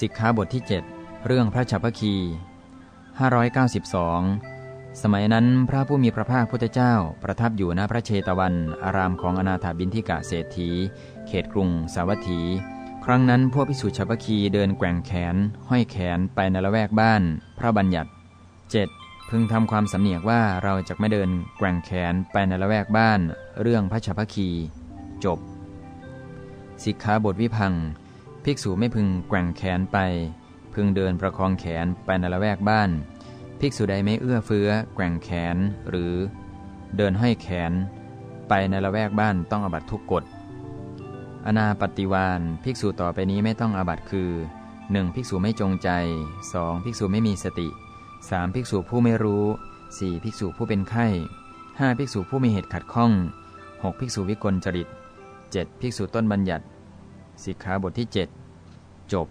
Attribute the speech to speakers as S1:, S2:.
S1: สิกขาบทที่ 7 เรื่องพระฉัพพคี 592 สมัยนั้นพระผู้มีพระภาคพุทธเจ้า ประทับอยู่ณพระเชตวัน อารามของอนาถาบินทิกะเศรษฐี เขตกรุง สาวัตถี ครั้งนั้นพวกพิสุฉัพพคีเดินแกว่งแขน ห้อยแขนไปในละแวกบ้าน พระบัญญัติ 7. พึงทำความสำเนียกว่าเราจะไม่เดินแกว่งแขนไปในละแวกบ้าน เรื่องพระฉัพพคี จบ สิกขาบทวิพัง ภิกษุไม่พึงแกว่งแขนไป พึงเดินประคองแขนไปในละแวกบ้าน ภิกษุใดไม่เอื้อเฟื้อ แกว่งแขนหรือ เดินห้อยแขน ไปในละแวกบ้านต้องอบัตทุกกฎอนาปฏิวานภิกษุต่อไปนี้ไม่ต้องอาบัตคือ 1. ภิกษุไม่จงใจ 2. ภิกษุไม่มีสติ 3. ภิกษุผู้ไม่รู้ 4. ภิกษุผู้เป็นไข้ 5. ภิกษุผู้มีเหตุขัดข้อง 6. ภิกษุวิกลจริต 7. ภิกษุต้นบัญญัติ สิกขาบทที่ 7 จบ